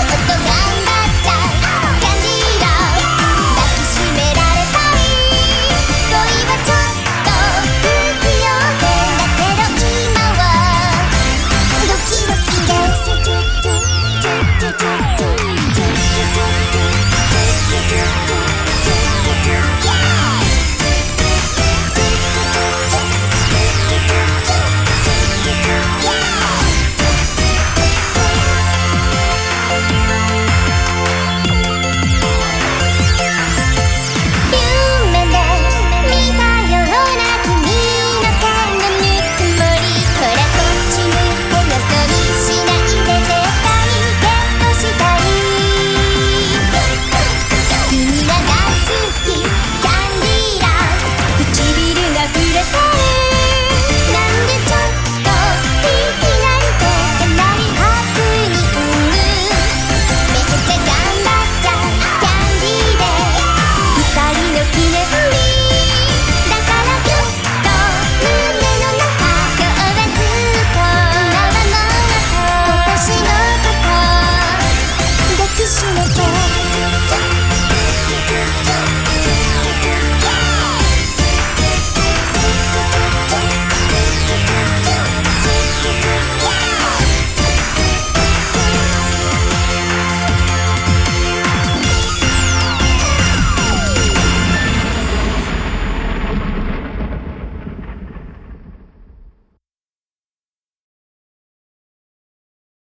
I've been.